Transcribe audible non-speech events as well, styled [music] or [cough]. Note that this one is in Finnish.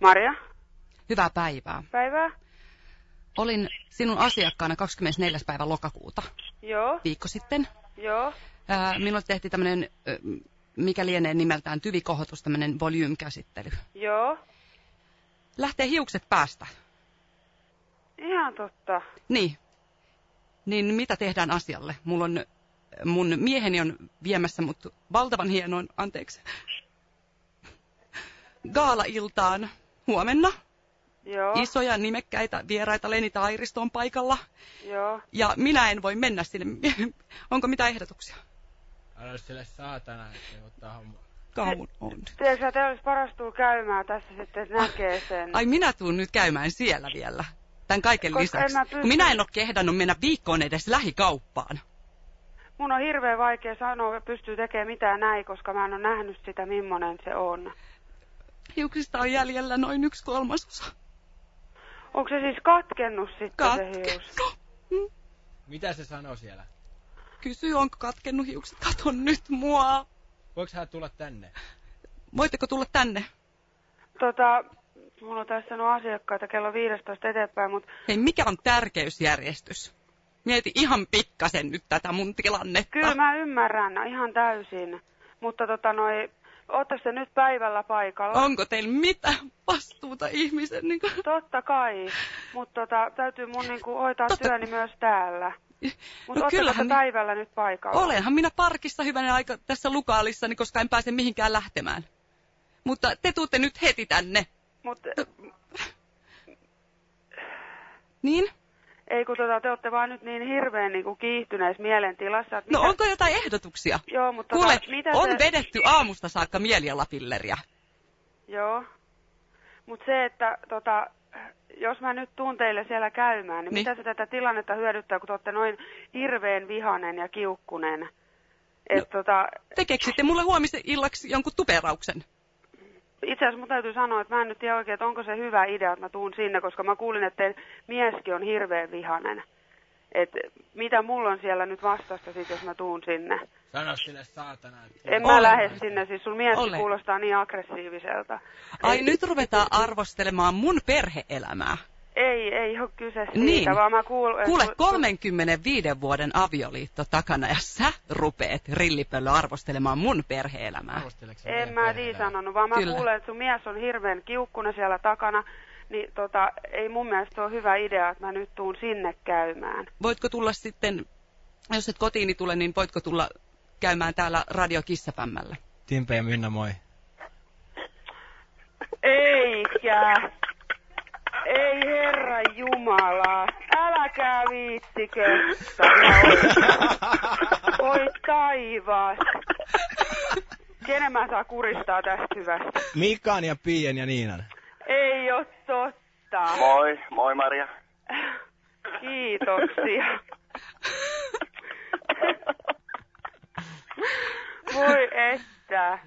Marja, Hyvää päivää. päivää. Olin sinun asiakkaana 24. päivä lokakuuta Joo, viikko sitten. joo, Ää, minulle tehtiin tämmöinen, mikä lienee nimeltään tyvikohotus, tämmöinen volume-käsittely. joo. Lähtee hiukset päästä. Ihan totta. Niin. Niin mitä tehdään asialle? Mulla on, mun mieheni on viemässä mut valtavan hienoon, anteeksi, [laughs] gaala-iltaan huomenna. Joo, Isoja nimekkäitä vieraita Leni Tairisto on paikalla. joo. Ja minä en voi mennä sinne. [laughs] Onko mitään ehdotuksia? Älä sille saatana, että ottaa homma. Kauan on. Tiedätkö, te olisi paras käymään tässä sitten, että näkee sen. Ai minä tuun nyt käymään siellä vielä. Tämän kaiken Koska lisäksi. en mä pysty. Kun minä en ole kehdannut mennä viikkoon edes lähikauppaan. Mun on hirveän vaikea sanoa, että pystyy tekemään mitään näin, koska mä en ole nähnyt sitä, millainen se on. Hiuksista on jäljellä noin yksi kolmasosa. Onko se siis katkennut sitten se hius? [laughs] Katkennut. Mm. Mitä se sanoo siellä? Kysy, onko katkennut hiukset. Katon nyt mua. Voiko hän tulla tänne? Voitteko tulla tänne? Tota, mulla on tässä sanonut asiakkaita kello 15 eteenpäin, mutta Hei, mikä on tärkeysjärjestys? Mieti ihan pikkasen nyt tätä mun tilannetta. kyllä mä ymmärrän ihan täysin. Mutta tota noi, ootte se nyt päivällä paikalla? Onko teillä mitään vastuuta ihmisen? Niin kuin... Totta kai, mutta tota, täytyy mun niinku hoitaa Totta- työni myös täällä. Mutta No kyllähän päivällä nyt paikalla? Olenhan minä parkissa hyvänä aika tässä lukaalissa, koska en pääse mihinkään lähtemään. Mutta te tuutte nyt heti tänne. Mut, Niin? Ei kun tota, te olette vaan nyt niin hirveän niinku kiihtyneessä mielentilassa. Että No mitä- onko jotain ehdotuksia? Joo, mutta Kuule, tota, mitä on se... vedetty aamusta saakka mielialapilleriä. Joo. Mutta se, että tota, jos mä nyt tuun teille siellä käymään, niin, Niin. mitä se tätä tilannetta hyödyttää, kun te olette noin hirveän vihanen ja kiukkunen? Et, No. tota, Te keksitte mulle huomisen illaksi jonkun tuperauksen. Itse asiassa mun täytyy sanoa, että mä en nyt tiedä oikein, että onko se hyvä idea, että mä tuun sinne, koska mä kuulin, että mieskin on hirveän vihanen. Et mitä mulla on siellä nyt vastassa sit, jos mä tuun sinne? Sano sille saatana, että... En mä Olen. lähde sinne, siis sun mies Olen. kuulostaa niin aggressiiviselta. Ai ei, nyt ruvetaan arvostelemaan mun perheelämää. Ei, ei ole kyse siitä, Niin. vaan mä kuul... Kuule, ku- 35 vuoden avioliitto takana ja sä rupeet rillipöllö arvostelemaan mun perheelämää. En mä niin sanonut, vaan mä Kyllä. kuulen, että sun mies on hirveän kiukkuna siellä takana. Niin tota, ei mun mielestä ole hyvä idea, että mä nyt tuun sinne käymään. Voitko tulla sitten, jos et kotiini tule, niin voitko tulla käymään täällä Radio Kissapämmällä? Timpe ja Minna, moi. Eikä. Ei herra Jumala. Äläkää viittikö. Sana Oi, oi taivas. Kenen mä saa kuristaa tästä hyvästä? Mikan ja Pien ja Niinan. Ei oo totta. Moi, moi Maria. Kiitoksia. Voi että.